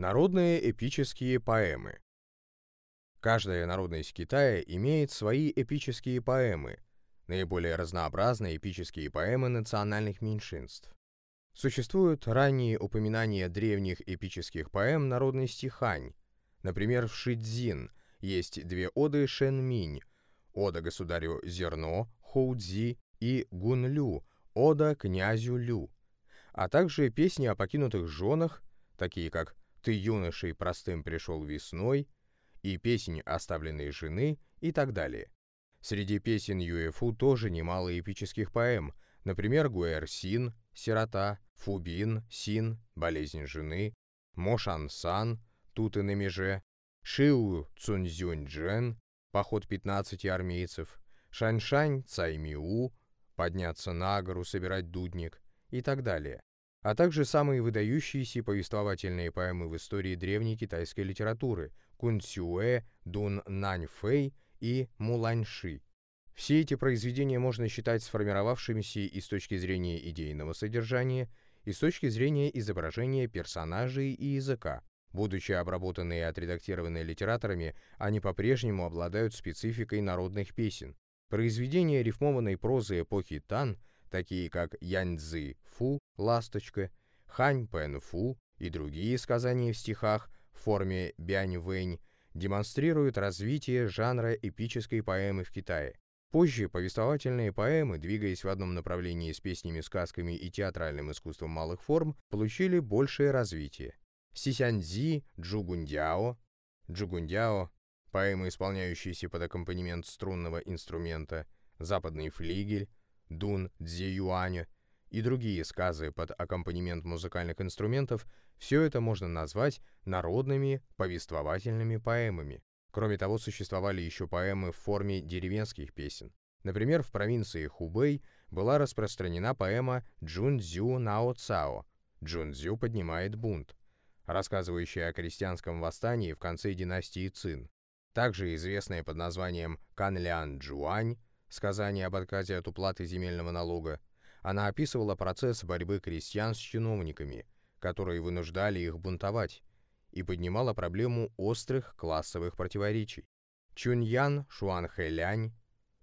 Народные эпические поэмы Каждая народность Китая имеет свои эпические поэмы, наиболее разнообразные эпические поэмы национальных меньшинств. Существуют ранние упоминания древних эпических поэм народности Хань. Например, в Шидзин есть две оды Шэнминь, ода государю Зерно, Хоудзи и Гунлю, ода князю Лю, а также песни о покинутых женах, такие как «Ты юношей простым пришел весной», и песни оставленной жены и так далее. Среди песен Юэфу тоже немало эпических поэм, например, Гуэр-Син, Сирота, Фубин, Син, Болезнь жены, Мошан-Сан, Тут и на меже, Шиу Цунзюнь-Джен, Поход 15 армейцев, Шаньшань Цаймиу, Подняться на гору, собирать дудник и так далее а также самые выдающиеся повествовательные поэмы в истории древней китайской литературы Кун Цюэ, Дун Нань Фэй и Муланьши. Все эти произведения можно считать сформировавшимися и с точки зрения идейного содержания, и с точки зрения изображения персонажей и языка. Будучи обработанные и отредактированные литераторами, они по-прежнему обладают спецификой народных песен. Произведения рифмованной прозы эпохи Тан – такие как Яньцзы Фу, ласточка, Хань Пен Фу и другие сказания в стихах в форме Бянь Вэнь, демонстрируют развитие жанра эпической поэмы в Китае. Позже повествовательные поэмы, двигаясь в одном направлении с песнями, сказками и театральным искусством малых форм, получили большее развитие. Сисяньзи, Джугундяо, Джугундяо, поэмы, исполняющиеся под аккомпанемент струнного инструмента, западный флигель, Дун Цзеюаня и другие сказы под аккомпанемент музыкальных инструментов, все это можно назвать народными повествовательными поэмами. Кроме того, существовали еще поэмы в форме деревенских песен. Например, в провинции Хубэй была распространена поэма «Джунцзю Нао Цао» «Джунцзю поднимает бунт», рассказывающая о крестьянском восстании в конце династии Цин. Также известная под названием «Канлян Джуань» сказание об отказе от уплаты земельного налога, она описывала процесс борьбы крестьян с чиновниками, которые вынуждали их бунтовать, и поднимала проблему острых классовых противоречий. Чуньян Шуанхэлянь,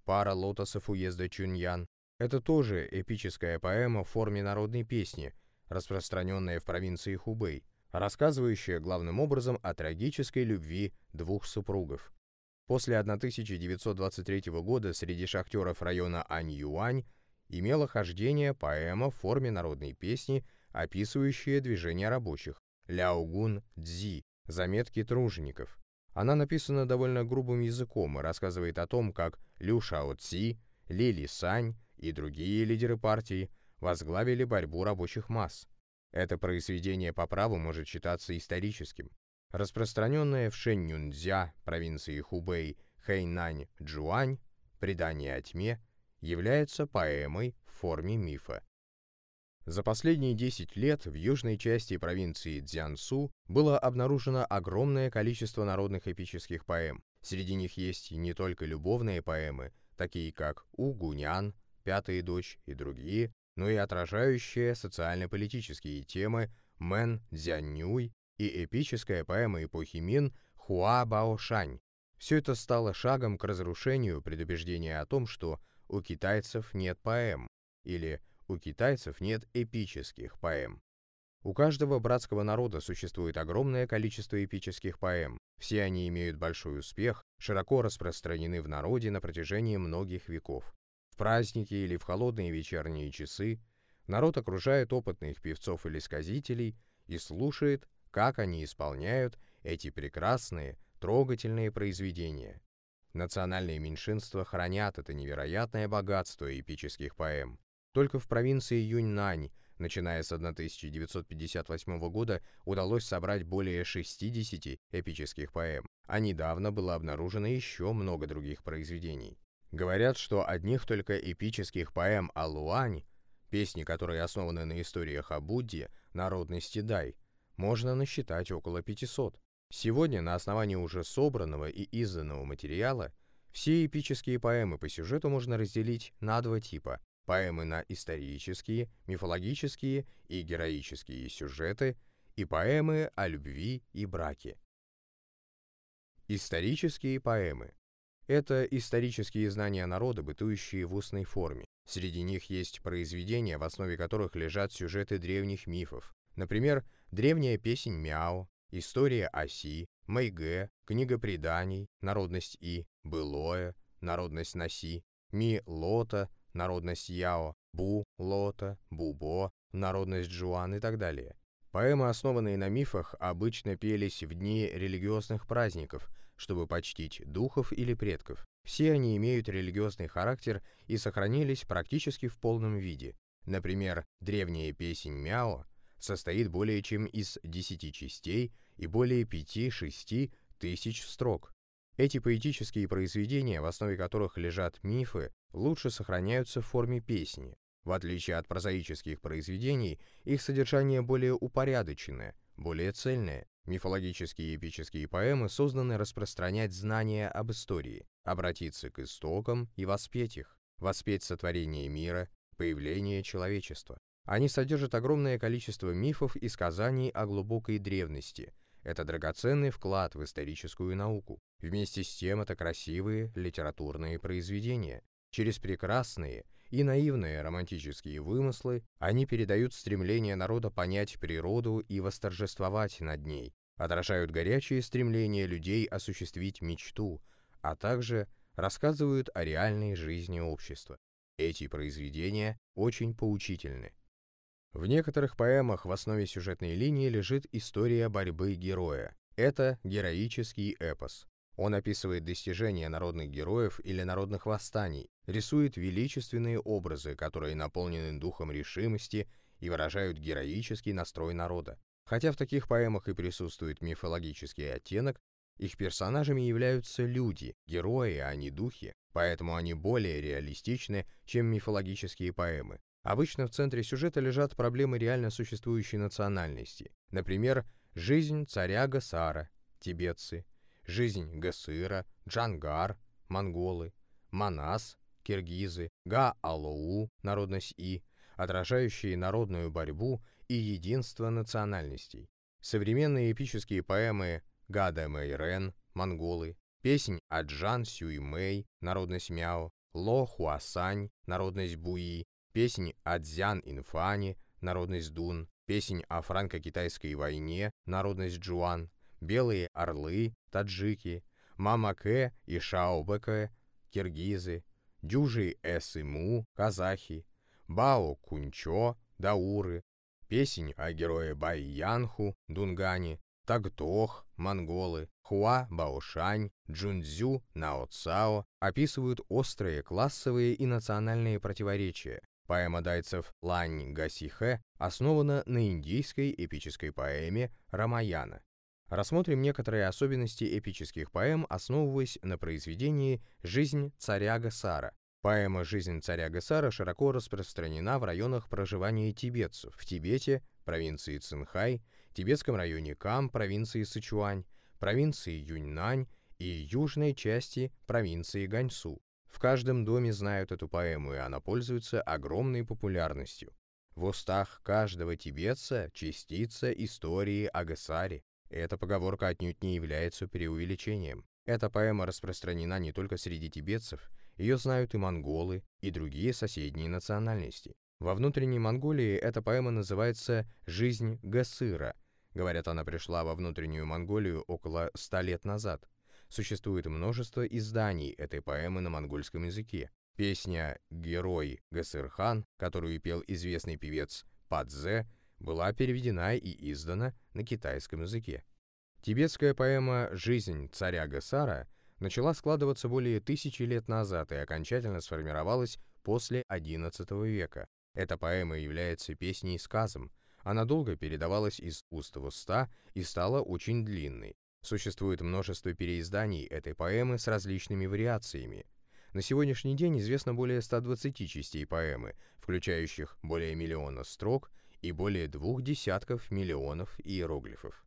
пара лотосов уезда Чуньян, это тоже эпическая поэма в форме народной песни, распространенная в провинции Хубэй, рассказывающая главным образом о трагической любви двух супругов. После 1923 года среди шахтеров района Ань-Юань имела хождение поэма в форме народной песни, описывающая движение рабочих «Ляогун Цзи» — «Заметки тружеников». Она написана довольно грубым языком и рассказывает о том, как Лю Шао Ци, Ли Ли Сань и другие лидеры партии возглавили борьбу рабочих масс. Это произведение по праву может считаться историческим. Распространенная в Шэньюнцзя, провинции Хубэй, Хэйнань, Джуань, «Предание о тьме» является поэмой в форме мифа. За последние 10 лет в южной части провинции Цзянсу было обнаружено огромное количество народных эпических поэм. Среди них есть не только любовные поэмы, такие как «У Гунян», «Пятая дочь» и другие, но и отражающие социально-политические темы «Мэн Цзяннюй», и эпическая поэма эпохи Мин «Хуа Баошань». Все это стало шагом к разрушению предубеждения о том, что у китайцев нет поэм, или у китайцев нет эпических поэм. У каждого братского народа существует огромное количество эпических поэм. Все они имеют большой успех, широко распространены в народе на протяжении многих веков. В праздники или в холодные вечерние часы народ окружает опытных певцов или сказителей и слушает как они исполняют эти прекрасные, трогательные произведения. Национальные меньшинства хранят это невероятное богатство эпических поэм. Только в провинции Юньнань, начиная с 1958 года, удалось собрать более 60 эпических поэм, а недавно было обнаружено еще много других произведений. Говорят, что одних только эпических поэм о Луань, песни, которые основаны на историях о Будде, народности Дай, можно насчитать около 500. Сегодня на основании уже собранного и изданного материала все эпические поэмы по сюжету можно разделить на два типа. Поэмы на исторические, мифологические и героические сюжеты и поэмы о любви и браке. Исторические поэмы. Это исторические знания народа, бытующие в устной форме. Среди них есть произведения, в основе которых лежат сюжеты древних мифов. Например, древняя песнь Мяо, история Оси, Мэйгэ, книга преданий, народность И, Былое, народность Наси, Ми Лота, народность Яо, Бу Лота, Бубо, народность Джуан и так далее. Поэмы, основанные на мифах, обычно пелись в дни религиозных праздников, чтобы почтить духов или предков. Все они имеют религиозный характер и сохранились практически в полном виде. Например, древняя песнь Мяо состоит более чем из 10 частей и более 5-6 тысяч строк. Эти поэтические произведения, в основе которых лежат мифы, лучше сохраняются в форме песни. В отличие от прозаических произведений, их содержание более упорядоченное, более цельное. Мифологические и эпические поэмы созданы распространять знания об истории, обратиться к истокам и воспеть их, воспеть сотворение мира, появление человечества. Они содержат огромное количество мифов и сказаний о глубокой древности. Это драгоценный вклад в историческую науку. Вместе с тем это красивые литературные произведения. Через прекрасные и наивные романтические вымыслы они передают стремление народа понять природу и восторжествовать над ней, отражают горячие стремления людей осуществить мечту, а также рассказывают о реальной жизни общества. Эти произведения очень поучительны. В некоторых поэмах в основе сюжетной линии лежит история борьбы героя. Это героический эпос. Он описывает достижения народных героев или народных восстаний, рисует величественные образы, которые наполнены духом решимости и выражают героический настрой народа. Хотя в таких поэмах и присутствует мифологический оттенок, их персонажами являются люди, герои, а не духи, поэтому они более реалистичны, чем мифологические поэмы. Обычно в центре сюжета лежат проблемы реально существующей национальности. Например, жизнь царя Гасара, тибетцы, жизнь Гасыра, Джангар, монголы, Манас, киргизы, Га-Алоу, народность И, отражающие народную борьбу и единство национальностей. Современные эпические поэмы Гада Мэйрен, монголы, песнь Аджан Сюймэй, народность Мяо, Ло Хуасань, народность Буи, песнь Адзян Инфани, народность Дун, песнь о франко-китайской войне, народность Джуан, Белые орлы, таджики, Мамаке и Шаобеке, киргизы, Дюжи Эсыму, казахи, Бао Кунчо, дауры, песень о герое Байянху, Дунгане, Тагдох, монголы, Хуа Баошань, Джунцзю, Нао Цао описывают острые классовые и национальные противоречия. Поэма дайцев Лань Гасихэ основана на индийской эпической поэме Рамаяна. Рассмотрим некоторые особенности эпических поэм, основываясь на произведении «Жизнь царя Гасара», Поэма «Жизнь царя Гасара» широко распространена в районах проживания тибетцев в Тибете, провинции Цинхай, тибетском районе Кам, провинции Сычуань, провинции Юньнань и южной части провинции Ганьсу. В каждом доме знают эту поэму, и она пользуется огромной популярностью. В устах каждого тибетца частица истории о Гасаре. Эта поговорка отнюдь не является преувеличением. Эта поэма распространена не только среди тибетцев, ее знают и монголы, и другие соседние национальности. Во внутренней Монголии эта поэма называется «Жизнь Гасыра». Говорят, она пришла во внутреннюю Монголию около ста лет назад. Существует множество изданий этой поэмы на монгольском языке. Песня «Герой Гасырхан», которую пел известный певец Падзе, была переведена и издана на китайском языке. Тибетская поэма «Жизнь царя Гасара» начала складываться более тысячи лет назад и окончательно сформировалась после XI века. Эта поэма является песней-сказом. Она долго передавалась из уст в уста и стала очень длинной. Существует множество переизданий этой поэмы с различными вариациями. На сегодняшний день известно более 120 частей поэмы, включающих более миллиона строк и более двух десятков миллионов иероглифов.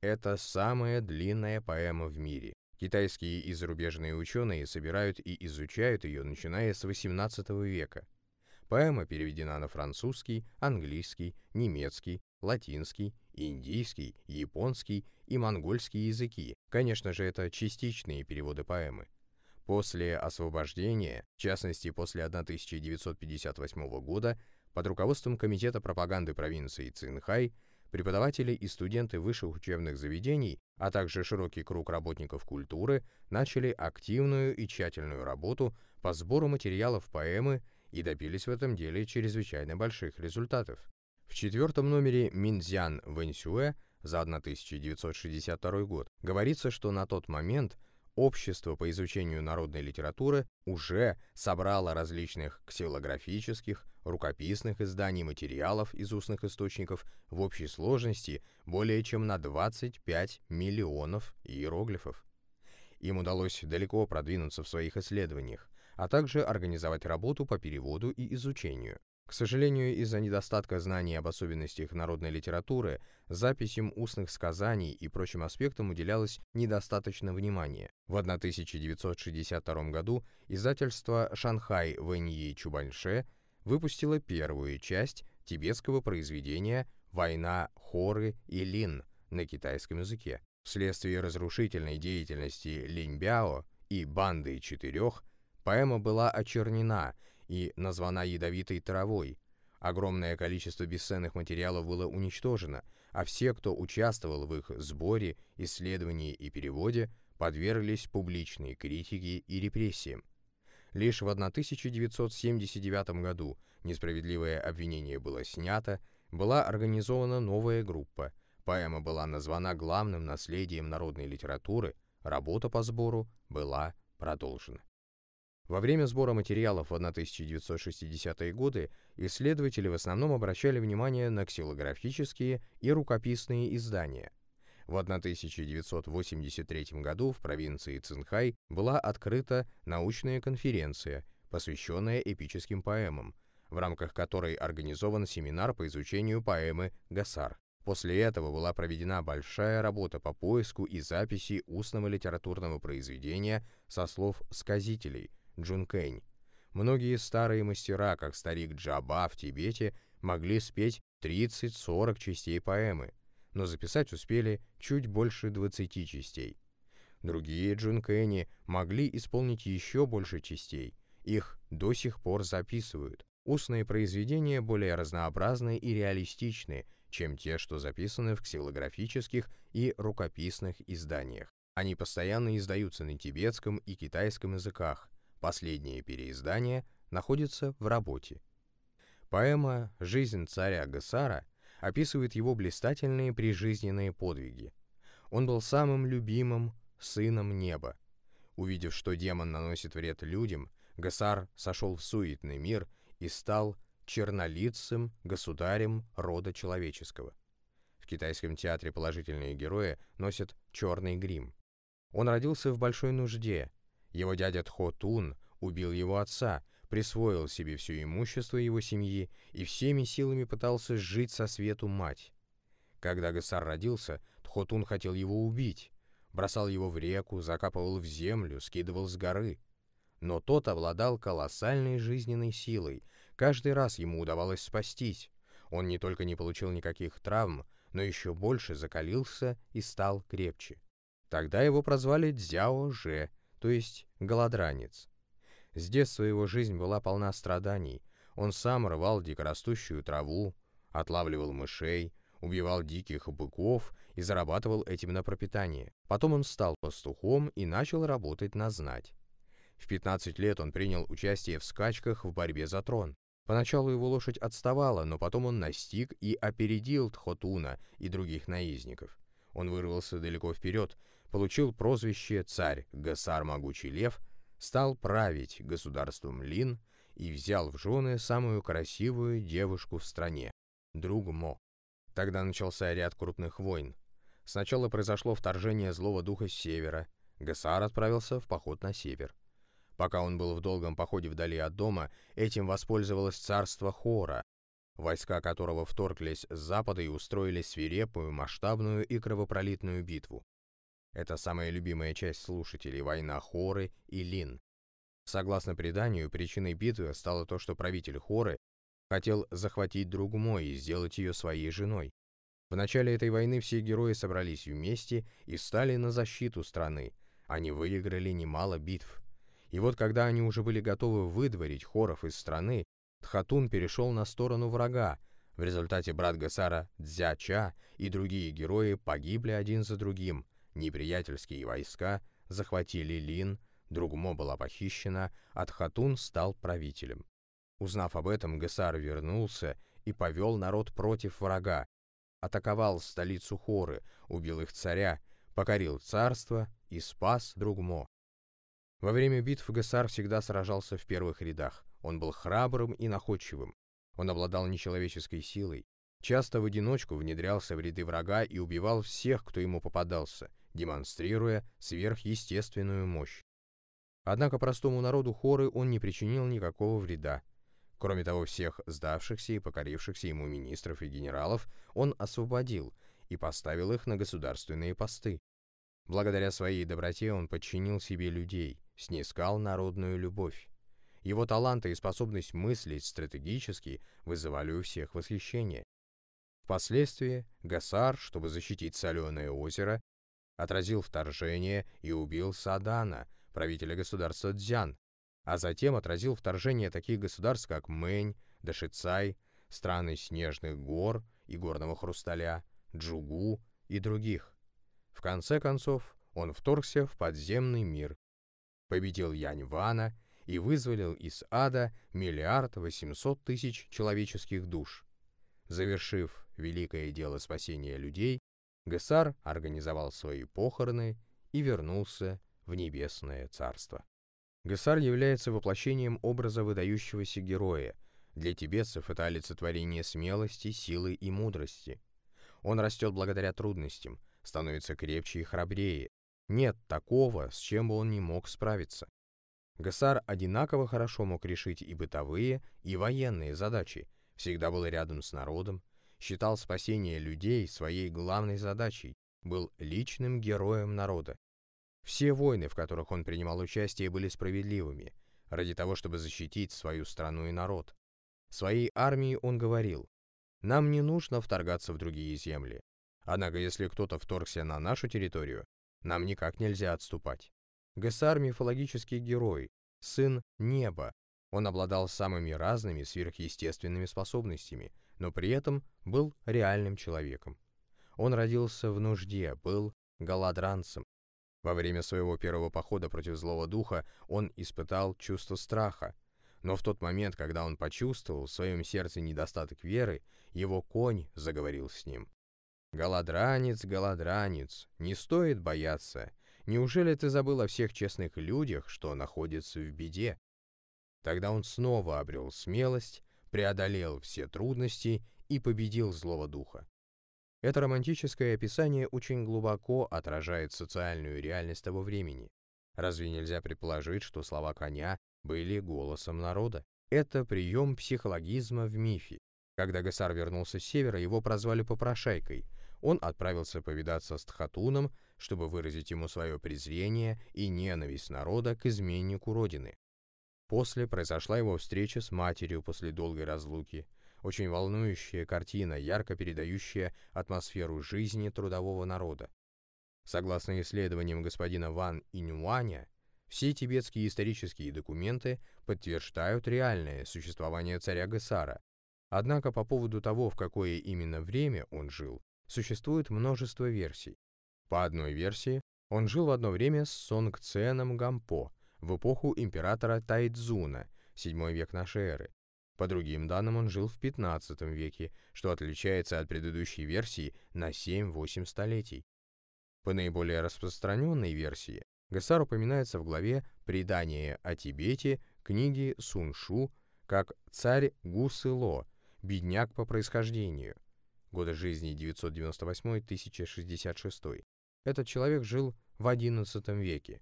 Это самая длинная поэма в мире. Китайские и зарубежные ученые собирают и изучают ее, начиная с XVIII века. Поэма переведена на французский, английский, немецкий, латинский индийский, японский и монгольский языки. Конечно же, это частичные переводы поэмы. После освобождения, в частности после 1958 года, под руководством Комитета пропаганды провинции Цинхай, преподаватели и студенты высших учебных заведений, а также широкий круг работников культуры начали активную и тщательную работу по сбору материалов поэмы и добились в этом деле чрезвычайно больших результатов. В четвертом номере Минзян Вэньсюэ за 1962 год говорится, что на тот момент Общество по изучению народной литературы уже собрало различных ксилографических, рукописных изданий материалов из устных источников в общей сложности более чем на 25 миллионов иероглифов. Им удалось далеко продвинуться в своих исследованиях, а также организовать работу по переводу и изучению. К сожалению, из-за недостатка знаний об особенностях народной литературы, записям устных сказаний и прочим аспектам уделялось недостаточно внимания. В 1962 году издательство «Шанхай Вэньи Чубаньше» выпустило первую часть тибетского произведения «Война Хоры и Лин» на китайском языке. Вследствие разрушительной деятельности Линьбяо и банды четырех, поэма была очернена – и названа ядовитой травой. Огромное количество бесценных материалов было уничтожено, а все, кто участвовал в их сборе, исследовании и переводе, подверглись публичной критике и репрессиям. Лишь в 1979 году несправедливое обвинение было снято, была организована новая группа, поэма была названа главным наследием народной литературы, работа по сбору была продолжена. Во время сбора материалов в 1960-е годы исследователи в основном обращали внимание на ксилографические и рукописные издания. В 1983 году в провинции Цинхай была открыта научная конференция, посвященная эпическим поэмам, в рамках которой организован семинар по изучению поэмы «Гасар». После этого была проведена большая работа по поиску и записи устного литературного произведения со слов сказителей – Джункэнь. Многие старые мастера, как старик Джаба в Тибете, могли спеть 30-40 частей поэмы, но записать успели чуть больше 20 частей. Другие джункэни могли исполнить еще больше частей, их до сих пор записывают. Устные произведения более разнообразны и реалистичны, чем те, что записаны в ксилографических и рукописных изданиях. Они постоянно издаются на тибетском и китайском языках, Последнее переиздание находится в работе. Поэма «Жизнь царя Гасара» описывает его блистательные прижизненные подвиги. Он был самым любимым сыном неба. Увидев, что демон наносит вред людям, Гасар сошел в суетный мир и стал чернолицым государем рода человеческого. В китайском театре положительные герои носят черный грим. Он родился в большой нужде, его дядя Тхотун убил его отца, присвоил себе все имущество его семьи и всеми силами пытался жить со свету мать. Когда Гасар родился, Тхотун хотел его убить, бросал его в реку, закапывал в землю, скидывал с горы. Но тот обладал колоссальной жизненной силой, каждый раз ему удавалось спастись. Он не только не получил никаких травм, но еще больше закалился и стал крепче. Тогда его прозвали Дзяо Же, то есть голодранец. С детства его жизнь была полна страданий. Он сам рвал дикорастущую траву, отлавливал мышей, убивал диких быков и зарабатывал этим на пропитание. Потом он стал пастухом и начал работать на знать. В 15 лет он принял участие в скачках в борьбе за трон. Поначалу его лошадь отставала, но потом он настиг и опередил Тхотуна и других наездников. Он вырвался далеко вперед, получил прозвище «Царь Гасар Могучий Лев», стал править государством Лин и взял в жены самую красивую девушку в стране – Другмо. Тогда начался ряд крупных войн. Сначала произошло вторжение злого духа с севера, Гасар отправился в поход на север. Пока он был в долгом походе вдали от дома, этим воспользовалось царство Хора, войска которого вторглись с запада и устроили свирепую, масштабную и кровопролитную битву. Это самая любимая часть слушателей – война Хоры и Лин. Согласно преданию, причиной битвы стало то, что правитель Хоры хотел захватить Другмой и сделать ее своей женой. В начале этой войны все герои собрались вместе и стали на защиту страны. Они выиграли немало битв. И вот когда они уже были готовы выдворить хоров из страны, Тхатун перешел на сторону врага. В результате брат Гасара Дзяча и другие герои погибли один за другим. Неприятельские войска захватили Лин, Другмо была похищена, а Тхатун стал правителем. Узнав об этом, Гасар вернулся и повел народ против врага, атаковал столицу Хоры, убил их царя, покорил царство и спас Другмо. Во время битв Гасар всегда сражался в первых рядах. Он был храбрым и находчивым. Он обладал нечеловеческой силой. Часто в одиночку внедрялся в ряды врага и убивал всех, кто ему попадался, демонстрируя сверхъестественную мощь. Однако простому народу Хоры он не причинил никакого вреда. Кроме того, всех сдавшихся и покорившихся ему министров и генералов он освободил и поставил их на государственные посты. Благодаря своей доброте он подчинил себе людей, снискал народную любовь. Его таланты и способность мыслить стратегически вызывали у всех восхищение. Впоследствии Гасар, чтобы защитить Соленое озеро, отразил вторжение и убил Садана, правителя государства Дзян, а затем отразил вторжение таких государств, как Мэнь, Дашицай, страны снежных гор и горного хрусталя, Джугу и других. В конце концов, он вторгся в подземный мир, победил Янь Вана и вызволил из ада миллиард восемьсот тысяч человеческих душ. Завершив великое дело спасения людей, Гессар организовал свои похороны и вернулся в небесное царство. Гессар является воплощением образа выдающегося героя. Для тибетцев это олицетворение смелости, силы и мудрости. Он растет благодаря трудностям, становится крепче и храбрее. Нет такого, с чем бы он не мог справиться. Гессар одинаково хорошо мог решить и бытовые, и военные задачи, всегда был рядом с народом, считал спасение людей своей главной задачей, был личным героем народа. Все войны, в которых он принимал участие, были справедливыми, ради того, чтобы защитить свою страну и народ. Своей армии он говорил, «Нам не нужно вторгаться в другие земли. Однако, если кто-то вторгся на нашу территорию, нам никак нельзя отступать». Гессар – мифологический герой, сын неба. Он обладал самыми разными сверхъестественными способностями, но при этом был реальным человеком. Он родился в нужде, был голодранцем, во время своего первого похода против злого духа он испытал чувство страха, но в тот момент, когда он почувствовал в своем сердце недостаток веры, его конь заговорил с ним. «Голодранец, голодранец, не стоит бояться. Неужели ты забыл о всех честных людях, что находятся в беде?» Тогда он снова обрел смелость, преодолел все трудности и победил злого духа. Это романтическое описание очень глубоко отражает социальную реальность того времени. Разве нельзя предположить, что слова коня были голосом народа? Это прием психологизма в мифе. Когда Гасар вернулся с севера, его прозвали попрошайкой. Он отправился повидаться с Тхатуном, чтобы выразить ему свое презрение и ненависть народа к изменнику родины. После произошла его встреча с матерью после долгой разлуки. Очень волнующая картина, ярко передающая атмосферу жизни трудового народа. Согласно исследованиям господина Ван Инюаня, все тибетские исторические документы подтверждают реальное существование царя Гасара. Однако по поводу того, в какое именно время он жил, существует множество версий. По одной версии, он жил в одно время с Сонгценом Гампо в эпоху императора Тайцзуна, 7 век нашей эры, по другим данным, он жил в 15 веке, что отличается от предыдущей версии на 7-8 столетий. По наиболее распространенной версии, Гасар упоминается в главе «Предание о Тибете» книги Суншу как царь Гусыло, бедняк по происхождению. Годы жизни 998-1066. Этот человек жил в XI веке.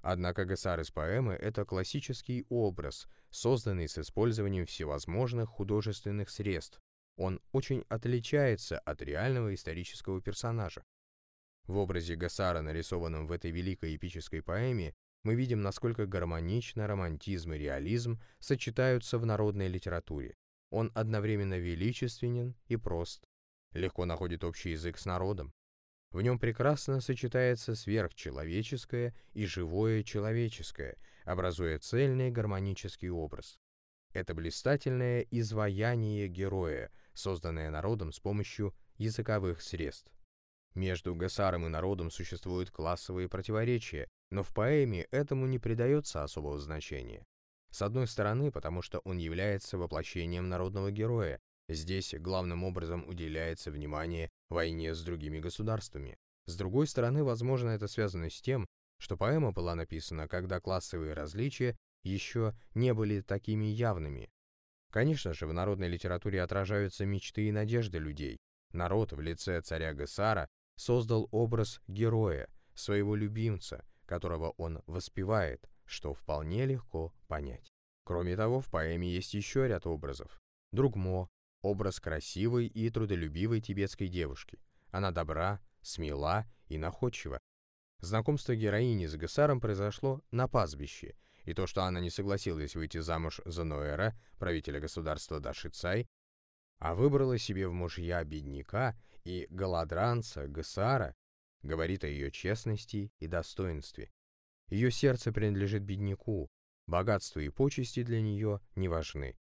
Однако Гасар из поэмы — это классический образ, созданный с использованием всевозможных художественных средств. Он очень отличается от реального исторического персонажа. В образе Гасара, нарисованном в этой великой эпической поэме, мы видим, насколько гармонично романтизм и реализм сочетаются в народной литературе. Он одновременно величественен и прост. легко находит общий язык с народом. В нем прекрасно сочетается сверхчеловеческое и живое человеческое, образуя цельный гармонический образ. Это блистательное изваяние героя, созданное народом с помощью языковых средств. Между Гасаром и народом существуют классовые противоречия, но в поэме этому не придается особого значения. С одной стороны, потому что он является воплощением народного героя, здесь главным образом уделяется внимание войне с другими государствами. С другой стороны, возможно, это связано с тем, что поэма была написана, когда классовые различия еще не были такими явными. Конечно же, в народной литературе отражаются мечты и надежды людей. Народ в лице царя Гесара создал образ героя, своего любимца, которого он воспевает, что вполне легко понять. Кроме того, в поэме есть еще ряд образов. Другмо – образ красивой и трудолюбивой тибетской девушки. Она добра, смела и находчива. Знакомство героини с Гесаром произошло на пастбище, и то, что она не согласилась выйти замуж за Ноэра, правителя государства Дашицай, а выбрала себе в мужья бедняка и голодранца Гесара, говорит о ее честности и достоинстве. Ее сердце принадлежит бедняку, богатство и почести для нее не важны.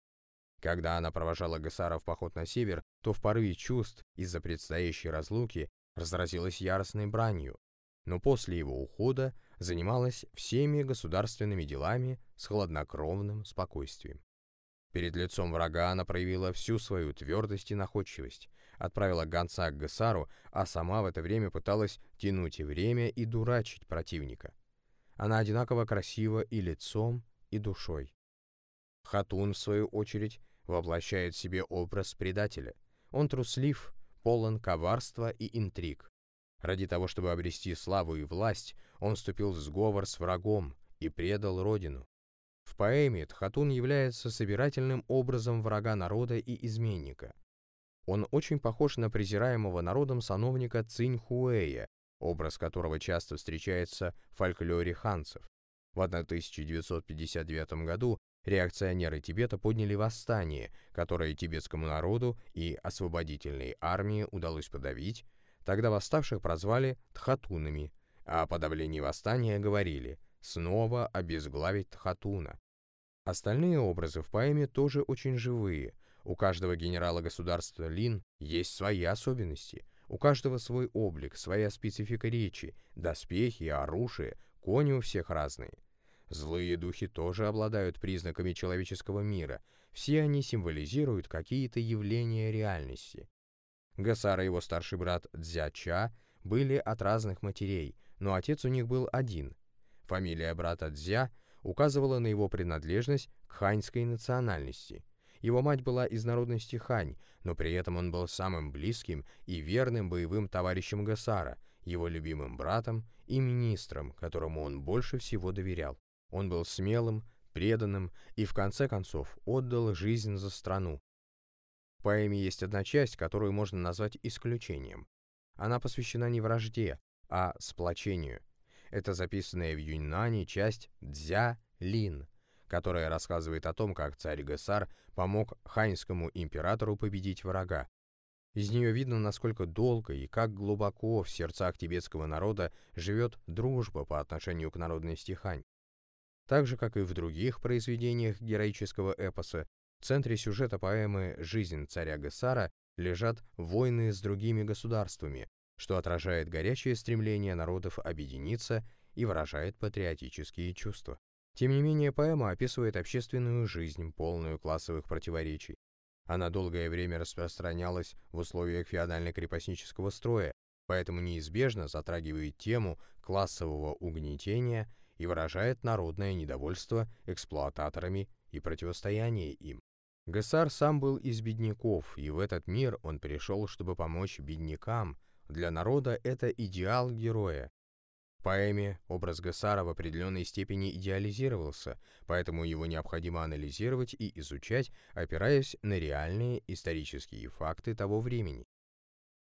Когда она провожала Гесара в поход на север, то в порыве чувств из-за предстоящей разлуки разразилась яростной бранью, но после его ухода занималась всеми государственными делами с хладнокровным спокойствием. Перед лицом врага она проявила всю свою твердость и находчивость, отправила гонца к Гасару, а сама в это время пыталась тянуть и время и дурачить противника. Она одинаково красива и лицом, и душой. Хатун, в свою очередь, воплощает в себе образ предателя. Он труслив, полон коварства и интриг. Ради того, чтобы обрести славу и власть, он вступил в сговор с врагом и предал родину. В поэме Тхатун является собирательным образом врага народа и изменника. Он очень похож на презираемого народом сановника Цинь-Хуэя, образ которого часто встречается в фольклоре ханцев. В 1959 году реакционеры Тибета подняли восстание, которое тибетскому народу и освободительной армии удалось подавить, тогда восставших прозвали Тхатунами, а о подавлении восстания говорили «снова обезглавить Тхатуна». Остальные образы в поэме тоже очень живые – у каждого генерала государства Лин есть свои особенности, у каждого свой облик, своя специфика речи, доспехи, оружие, кони у всех разные. Злые духи тоже обладают признаками человеческого мира, все они символизируют какие-то явления реальности. Гасар и его старший брат Дзяча были от разных матерей, но отец у них был один. Фамилия брата Дзя указывала на его принадлежность к ханьской национальности – его мать была из народности Хань, но при этом он был самым близким и верным боевым товарищем Гасара, его любимым братом и министром, которому он больше всего доверял. Он был смелым, преданным и в конце концов отдал жизнь за страну. В поэме есть одна часть, которую можно назвать исключением. Она посвящена не вражде, а сплочению. Это записанная в Юньнане часть «Дзя Лин», которая рассказывает о том, как царь Гесар помог ханьскому императору победить врага. Из нее видно, насколько долго и как глубоко в сердцах тибетского народа живет дружба по отношению к народности Хань. Так же, как и в других произведениях героического эпоса, в центре сюжета поэмы «Жизнь царя Гесара» лежат войны с другими государствами, что отражает горячее стремление народов объединиться и выражает патриотические чувства. Тем не менее, поэма описывает общественную жизнь, полную классовых противоречий. Она долгое время распространялась в условиях феодально-крепостнического строя, поэтому неизбежно затрагивает тему классового угнетения и выражает народное недовольство эксплуататорами и противостояние им. Гессар сам был из бедняков, и в этот мир он пришел, чтобы помочь беднякам. Для народа это идеал героя, поэме образ Гессара в определенной степени идеализировался, поэтому его необходимо анализировать и изучать, опираясь на реальные исторические факты того времени.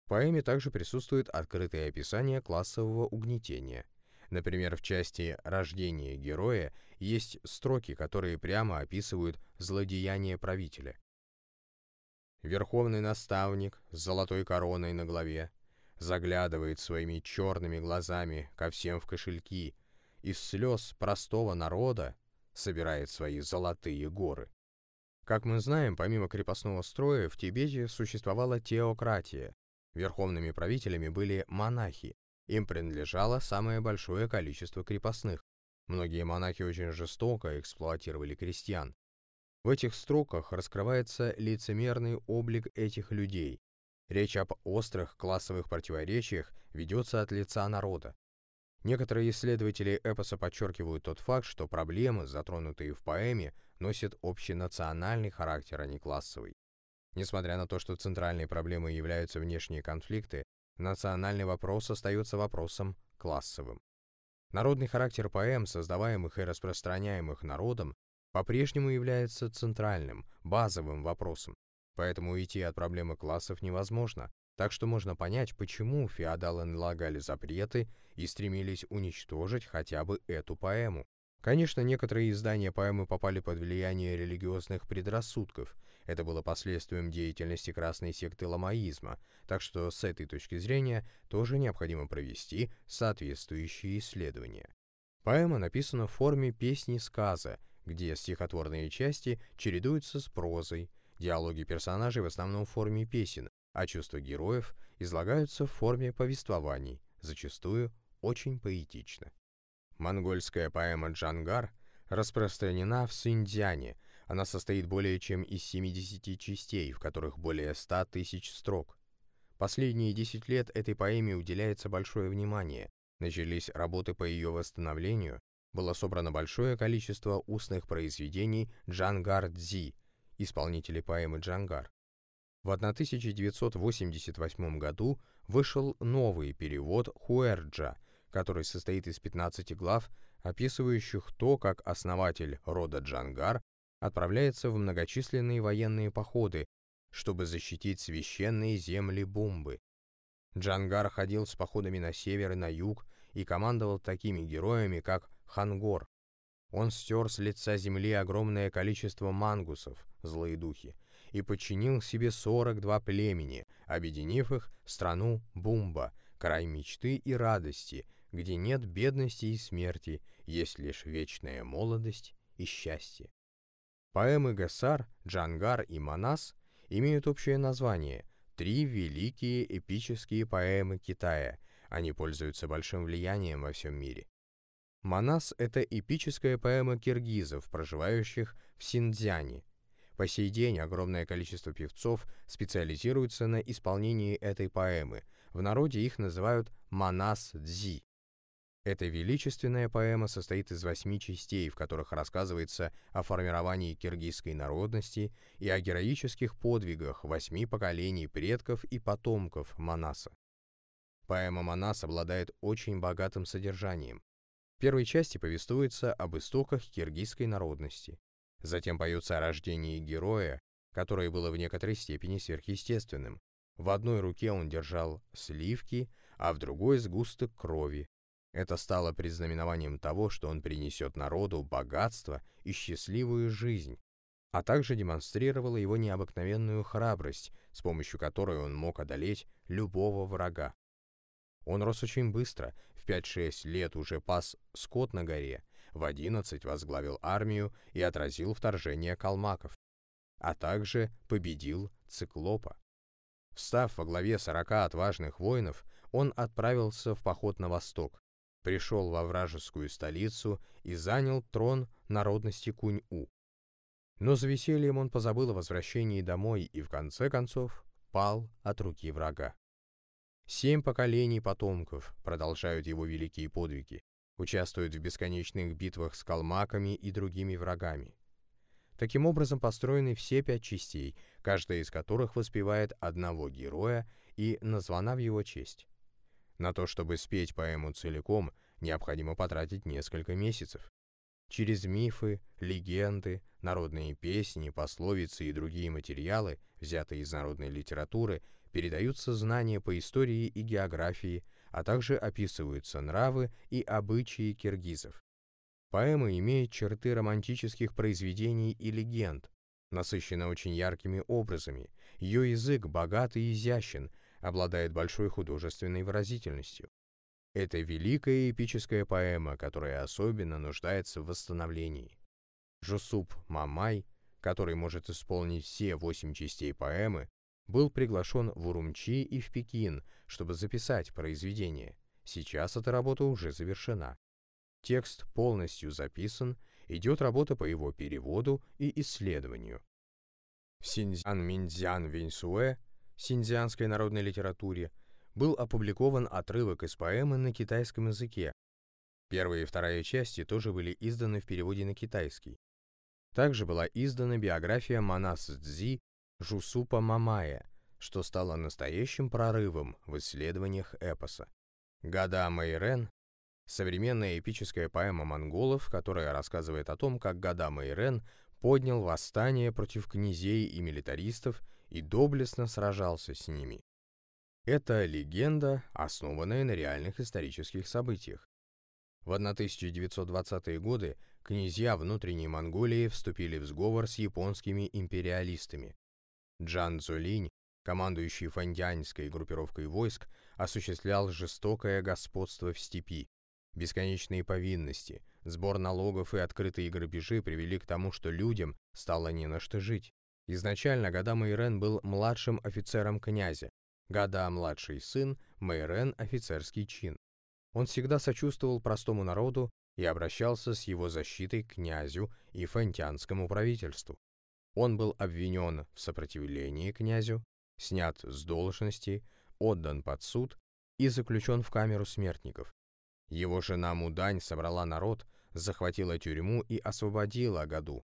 В поэме также присутствует открытое описание классового угнетения. Например, в части «Рождение героя» есть строки, которые прямо описывают злодеяние правителя. Верховный наставник с золотой короной на голове заглядывает своими черными глазами ко всем в кошельки, из слез простого народа собирает свои золотые горы. Как мы знаем, помимо крепостного строя, в Тибете существовала теократия. Верховными правителями были монахи. Им принадлежало самое большое количество крепостных. Многие монахи очень жестоко эксплуатировали крестьян. В этих строках раскрывается лицемерный облик этих людей. Речь об острых классовых противоречиях ведется от лица народа. Некоторые исследователи эпоса подчеркивают тот факт, что проблемы, затронутые в поэме, носят общенациональный характер, а не классовый. Несмотря на то, что центральной проблемой являются внешние конфликты, национальный вопрос остается вопросом классовым. Народный характер поэм, создаваемых и распространяемых народом, по-прежнему является центральным, базовым вопросом, поэтому уйти от проблемы классов невозможно, так что можно понять, почему феодалы налагали запреты и стремились уничтожить хотя бы эту поэму. Конечно, некоторые издания поэмы попали под влияние религиозных предрассудков. Это было последствием деятельности красной секты ламаизма, так что с этой точки зрения тоже необходимо провести соответствующие исследования. Поэма написана в форме песни-сказа, где стихотворные части чередуются с прозой, диалоги персонажей в основном в форме песен, а чувства героев излагаются в форме повествований, зачастую очень поэтично. Монгольская поэма «Джангар» распространена в Синьцзяне. Она состоит более чем из 70 частей, в которых более 100 тысяч строк. Последние 10 лет этой поэме уделяется большое внимание. Начались работы по ее восстановлению, было собрано большое количество устных произведений Джангар-Дзи, исполнителей поэмы Джангар. В 1988 году вышел новый перевод Хуэрджа – который состоит из 15 глав, описывающих то, как основатель рода Джангар отправляется в многочисленные военные походы, чтобы защитить священные земли Бумбы. Джангар ходил с походами на север и на юг и командовал такими героями, как Хангор. Он стер с лица земли огромное количество мангусов, злые духи, и подчинил себе 42 племени, объединив их в страну Бумба, край мечты и радости, где нет бедности и смерти, есть лишь вечная молодость и счастье. Поэмы Гасар, Джангар и Манас имеют общее название «Три великие эпические поэмы Китая». Они пользуются большим влиянием во всем мире. Манас — это эпическая поэма киргизов, проживающих в Синьцзяне. По сей день огромное количество певцов специализируется на исполнении этой поэмы. В народе их называют «манас-дзи». Эта величественная поэма состоит из восьми частей, в которых рассказывается о формировании киргизской народности и о героических подвигах восьми поколений предков и потомков Манаса. Поэма Манас обладает очень богатым содержанием. В первой части повествуется об истоках киргизской народности. Затем поется о рождении героя, которое было в некоторой степени сверхъестественным. В одной руке он держал сливки, а в другой — сгусток крови, это стало предзнаменованием того, что он принесет народу богатство и счастливую жизнь, а также демонстрировало его необыкновенную храбрость, с помощью которой он мог одолеть любого врага. Он рос очень быстро, в 5-6 лет уже пас скот на горе, в 11 возглавил армию и отразил вторжение калмаков, а также победил циклопа. Встав во главе 40 отважных воинов, он отправился в поход на восток, пришел во вражескую столицу и занял трон народности Кунь-У. Но за весельем он позабыл о возвращении домой и, в конце концов, пал от руки врага. Семь поколений потомков продолжают его великие подвиги, участвуют в бесконечных битвах с калмаками и другими врагами. Таким образом построены все пять частей, каждая из которых воспевает одного героя и названа в его честь. На то, чтобы спеть поэму целиком, необходимо потратить несколько месяцев. Через мифы, легенды, народные песни, пословицы и другие материалы, взятые из народной литературы, передаются знания по истории и географии, а также описываются нравы и обычаи киргизов. Поэма имеет черты романтических произведений и легенд. насыщена очень яркими образами, ее язык богат и изящен, обладает большой художественной выразительностью. Это великая эпическая поэма, которая особенно нуждается в восстановлении. Жусуп Мамай, который может исполнить все восемь частей поэмы, был приглашен в Урумчи и в Пекин, чтобы записать произведение. Сейчас эта работа уже завершена. Текст полностью записан, идет работа по его переводу и исследованию. В Синьцзян Минцзян Виньсуэ, синьцзянской народной литературе, был опубликован отрывок из поэмы на китайском языке. Первая и вторая части тоже были изданы в переводе на китайский. Также была издана биография Манас Цзи Жусупа Мамая, что стало настоящим прорывом в исследованиях эпоса. Гада Мэйрен — современная эпическая поэма монголов, которая рассказывает о том, как Гада Мэйрен поднял восстание против князей и милитаристов и доблестно сражался с ними. Это легенда, основанная на реальных исторических событиях. В 1920-е годы князья внутренней Монголии вступили в сговор с японскими империалистами. Джан Цзолинь, командующий фандянской группировкой войск, осуществлял жестокое господство в степи. Бесконечные повинности, сбор налогов и открытые грабежи привели к тому, что людям стало не на что жить. Изначально Гада Майрен был младшим офицером князя, Гада – младший сын, Мэйрен – офицерский чин. Он всегда сочувствовал простому народу и обращался с его защитой к князю и фантянскому правительству. Он был обвинен в сопротивлении князю, снят с должности, отдан под суд и заключен в камеру смертников. Его жена Мудань собрала народ, захватила тюрьму и освободила Гаду.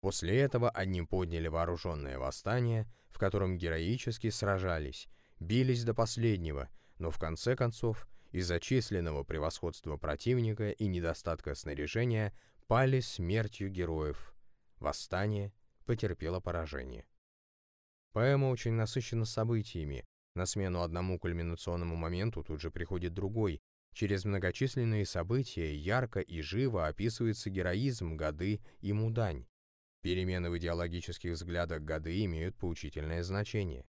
После этого они подняли вооруженное восстание, в котором героически сражались бились до последнего, но в конце концов из-за численного превосходства противника и недостатка снаряжения пали смертью героев. Восстание потерпело поражение. Поэма очень насыщена событиями. На смену одному кульминационному моменту тут же приходит другой. Через многочисленные события ярко и живо описывается героизм Гады и Мудань. Перемены в идеологических взглядах Гады имеют поучительное значение.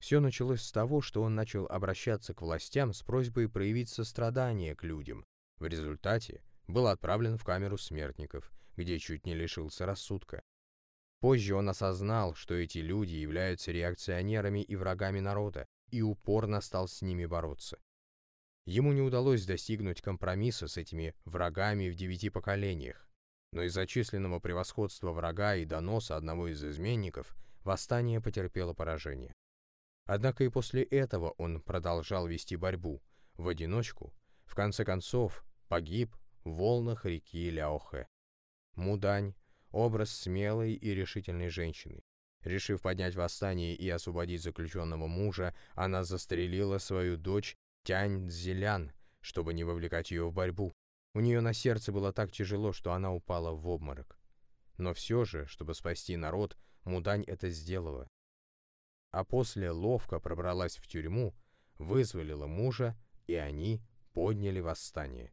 Все началось с того, что он начал обращаться к властям с просьбой проявить сострадание к людям. В результате был отправлен в камеру смертников, где чуть не лишился рассудка. Позже он осознал, что эти люди являются реакционерами и врагами народа, и упорно стал с ними бороться. Ему не удалось достигнуть компромисса с этими врагами в девяти поколениях, но из-за численного превосходства врага и доноса одного из изменников восстание потерпело поражение. Однако и после этого он продолжал вести борьбу, в одиночку, в конце концов погиб в волнах реки Ляохэ. Мудань — образ смелой и решительной женщины. Решив поднять восстание и освободить заключенного мужа, она застрелила свою дочь Тянь Цзилян, чтобы не вовлекать ее в борьбу. У нее на сердце было так тяжело, что она упала в обморок. Но все же, чтобы спасти народ, Мудань это сделала а после ловко пробралась в тюрьму, вызволила мужа, и они подняли восстание.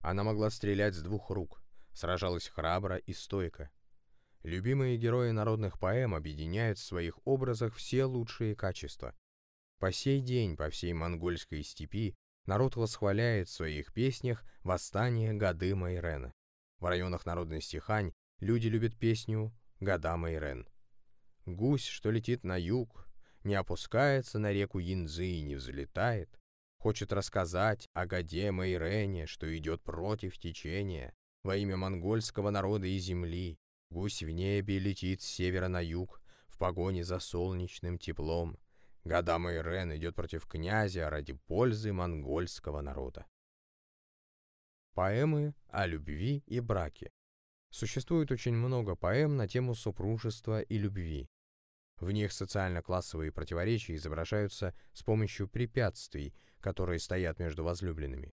Она могла стрелять с двух рук, сражалась храбро и стойко. Любимые герои народных поэм объединяют в своих образах все лучшие качества. По сей день по всей монгольской степи народ восхваляет в своих песнях восстание Гады Майрена. В районах народности Хань люди любят песню «Гада Майрен». Гусь, что летит на юг, не опускается на реку Янзы и не взлетает, хочет рассказать о Гаде Майрене, что идет против течения, во имя монгольского народа и земли. Гусь в небе летит с севера на юг, в погоне за солнечным теплом. Гада Майрен идет против князя ради пользы монгольского народа. Поэмы о любви и браке. Существует очень много поэм на тему супружества и любви. В них социально-классовые противоречия изображаются с помощью препятствий, которые стоят между возлюбленными.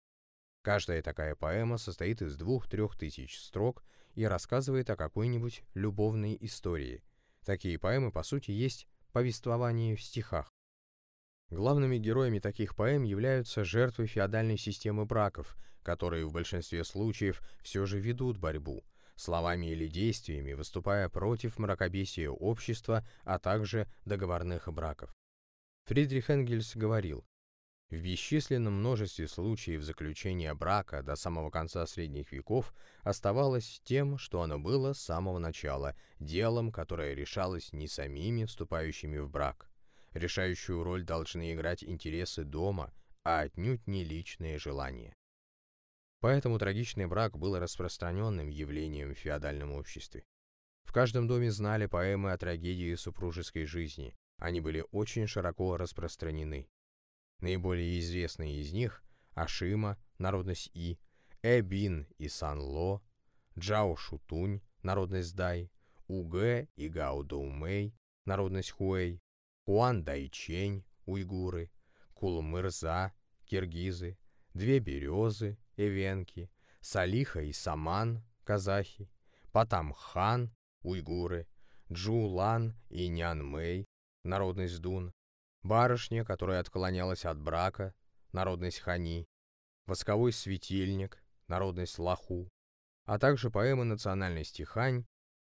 Каждая такая поэма состоит из двух-трех тысяч строк и рассказывает о какой-нибудь любовной истории. Такие поэмы, по сути, есть повествование в стихах. Главными героями таких поэм являются жертвы феодальной системы браков, которые в большинстве случаев все же ведут борьбу, словами или действиями выступая против мракобесия общества, а также договорных браков. Фридрих Энгельс говорил, в бесчисленном множестве случаев заключения брака до самого конца средних веков оставалось тем, что оно было с самого начала, делом, которое решалось не самими вступающими в брак. Решающую роль должны играть интересы дома, а отнюдь не личные желания. Поэтому трагичный брак был распространенным явлением в феодальном обществе. В каждом доме знали поэмы о трагедии супружеской жизни, они были очень широко распространены. Наиболее известные из них – Ашима, народность И, Эбин и Санло, Джао Шутунь, народность Дай, Угэ и Гао Доумэй, народность Хуэй, Хуан Дайчень, уйгуры, Кулмырза, киргизы, Две Березы, эвенки, Салиха и Саман, казахи, Патамхан, уйгуры, Джулан и Нянмэй, народность Дун, барышня, которая отклонялась от брака, народность Хани, восковой светильник, народность Лаху, а также поэмы национальности Хань,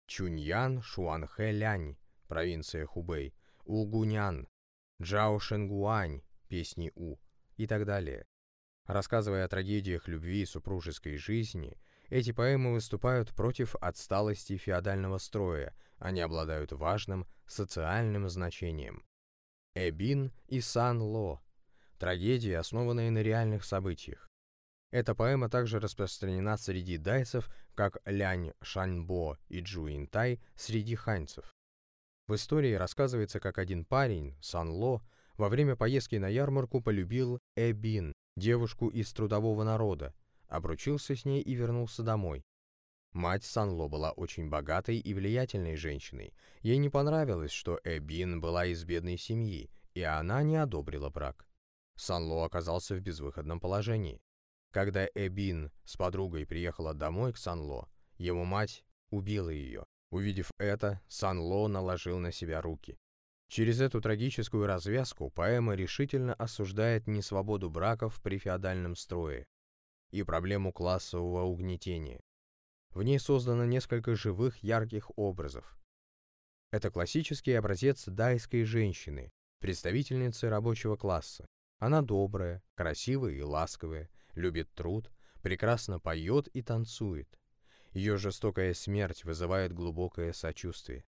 Чуньян Шуанхэ Лянь, провинция Хубэй, Угунян, Джао Шенгуань, песни У и так далее. Рассказывая о трагедиях любви и супружеской жизни, эти поэмы выступают против отсталости феодального строя, они обладают важным социальным значением. Эбин и Сан-Ло. Трагедия, основанная на реальных событиях. Эта поэма также распространена среди дайцев, как Лянь Шаньбо и Джуинтай среди ханьцев. В истории рассказывается, как один парень, Сан-Ло, во время поездки на ярмарку полюбил Эбин, девушку из трудового народа, обручился с ней и вернулся домой. Мать Санло была очень богатой и влиятельной женщиной. Ей не понравилось, что Эбин была из бедной семьи, и она не одобрила брак. Санло оказался в безвыходном положении. Когда Эбин с подругой приехала домой к Санло, его мать убила ее. Увидев это, Санло наложил на себя руки. Через эту трагическую развязку поэма решительно осуждает несвободу браков при феодальном строе и проблему классового угнетения. В ней создано несколько живых, ярких образов. Это классический образец дайской женщины, представительницы рабочего класса. Она добрая, красивая и ласковая, любит труд, прекрасно поет и танцует. Ее жестокая смерть вызывает глубокое сочувствие.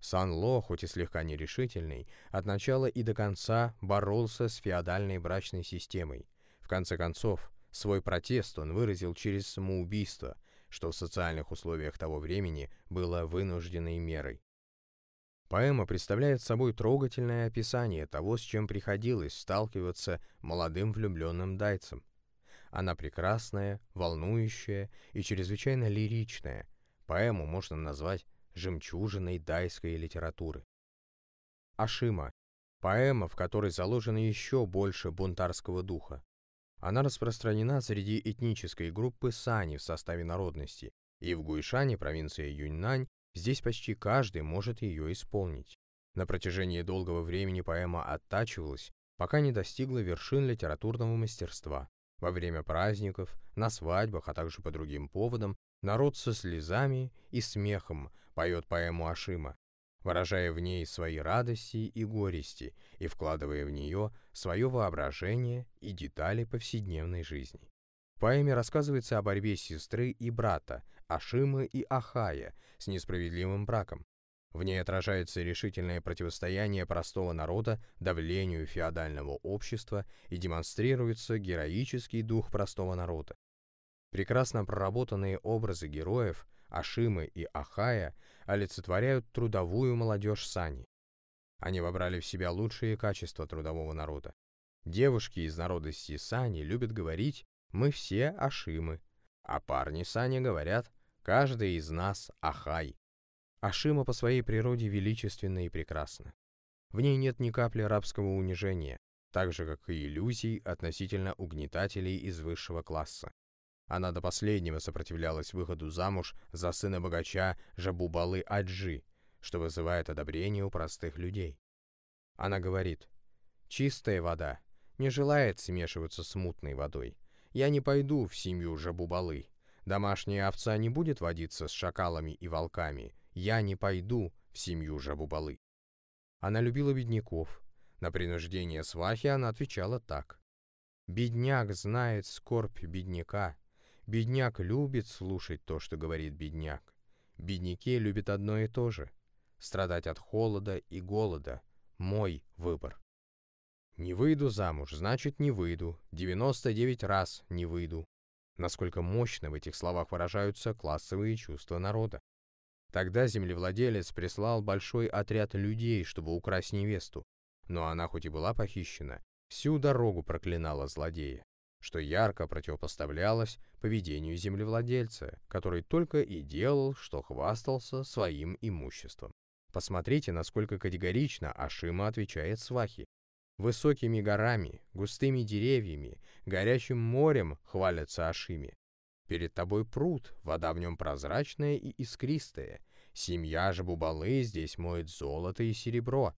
Сан-Ло, хоть и слегка нерешительный, от начала и до конца боролся с феодальной брачной системой. В конце концов, свой протест он выразил через самоубийство, что в социальных условиях того времени было вынужденной мерой. Поэма представляет собой трогательное описание того, с чем приходилось сталкиваться молодым влюбленным дайцам. Она прекрасная, волнующая и чрезвычайно лиричная. Поэму можно назвать жемчужиной дайской литературы. Ашима – поэма, в которой заложено еще больше бунтарского духа. Она распространена среди этнической группы Сани в составе народности, и в Гуйшане, провинции Юньнань, здесь почти каждый может ее исполнить. На протяжении долгого времени поэма оттачивалась, пока не достигла вершин литературного мастерства. Во время праздников, на свадьбах, а также по другим поводам, народ со слезами и смехом поет поэму Ашима, выражая в ней свои радости и горести и вкладывая в нее свое воображение и детали повседневной жизни. В поэме рассказывается о борьбе сестры и брата, Ашимы и Ахая, с несправедливым браком. В ней отражается решительное противостояние простого народа давлению феодального общества и демонстрируется героический дух простого народа. Прекрасно проработанные образы героев Ашимы и Ахая олицетворяют трудовую молодежь Сани. Они вобрали в себя лучшие качества трудового народа. Девушки из народности Сани любят говорить «мы все Ашимы», а парни Сани говорят «каждый из нас Ахай». Ашима по своей природе величественна и прекрасна. В ней нет ни капли рабского унижения, так же, как и иллюзий относительно угнетателей из высшего класса. Она до последнего сопротивлялась выходу замуж за сына богача Жабубалы Аджи, что вызывает одобрение у простых людей. Она говорит, «Чистая вода не желает смешиваться с мутной водой. Я не пойду в семью Жабубалы. Домашняя овца не будет водиться с шакалами и волками. Я не пойду в семью Жабубалы. Она любила бедняков. На принуждение свахи она отвечала так. «Бедняк знает скорбь бедняка. Бедняк любит слушать то, что говорит бедняк. Бедняки любят одно и то же — страдать от холода и голода. Мой выбор. Не выйду замуж, значит, не выйду. 99 раз не выйду. Насколько мощно в этих словах выражаются классовые чувства народа. Тогда землевладелец прислал большой отряд людей, чтобы украсть невесту. Но она хоть и была похищена, всю дорогу проклинала злодея что ярко противопоставлялось поведению землевладельца, который только и делал, что хвастался своим имуществом. Посмотрите, насколько категорично Ашима отвечает свахи. Высокими горами, густыми деревьями, горячим морем хвалятся Ашиме. Перед тобой пруд, вода в нем прозрачная и искристая. Семья же Бубалы здесь моет золото и серебро.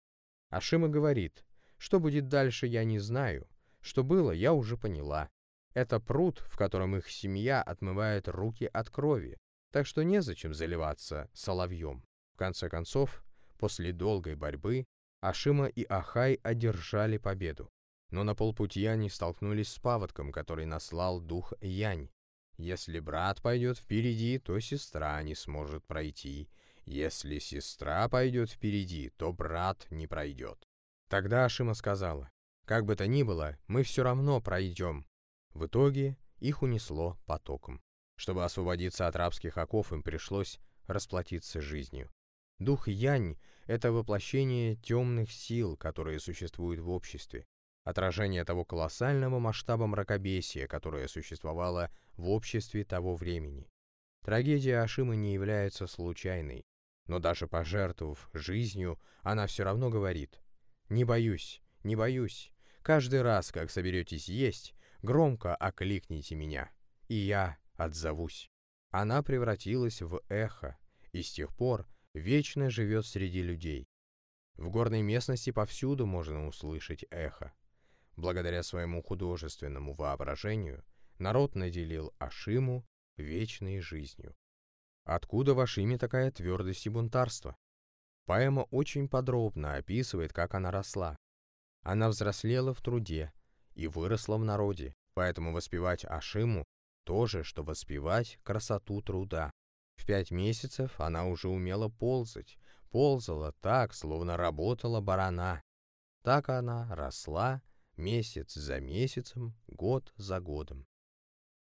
Ашима говорит, что будет дальше, я не знаю. Что было, я уже поняла. Это пруд, в котором их семья отмывает руки от крови, так что незачем заливаться соловьем. В конце концов, после долгой борьбы, Ашима и Ахай одержали победу. Но на полпути они столкнулись с паводком, который наслал дух Янь. Если брат пойдет впереди, то сестра не сможет пройти. Если сестра пойдет впереди, то брат не пройдет. Тогда Ашима сказала, «Как бы то ни было, мы все равно пройдем, в итоге их унесло потоком. Чтобы освободиться от рабских оков, им пришлось расплатиться жизнью. Дух Янь — это воплощение темных сил, которые существуют в обществе, отражение того колоссального масштаба мракобесия, которое существовало в обществе того времени. Трагедия Ашимы не является случайной, но даже пожертвовав жизнью, она все равно говорит «Не боюсь, не боюсь. Каждый раз, как соберетесь есть, Громко окликните меня, и я отзовусь. Она превратилась в эхо, и с тех пор вечно живет среди людей. В горной местности повсюду можно услышать эхо. Благодаря своему художественному воображению народ наделил Ашиму вечной жизнью. Откуда в Ашиме такая твердость и бунтарство? Поэма очень подробно описывает, как она росла. Она взрослела в труде, и выросла в народе, поэтому воспевать Ашиму – то же, что воспевать красоту труда. В пять месяцев она уже умела ползать, ползала так, словно работала барана. Так она росла месяц за месяцем, год за годом.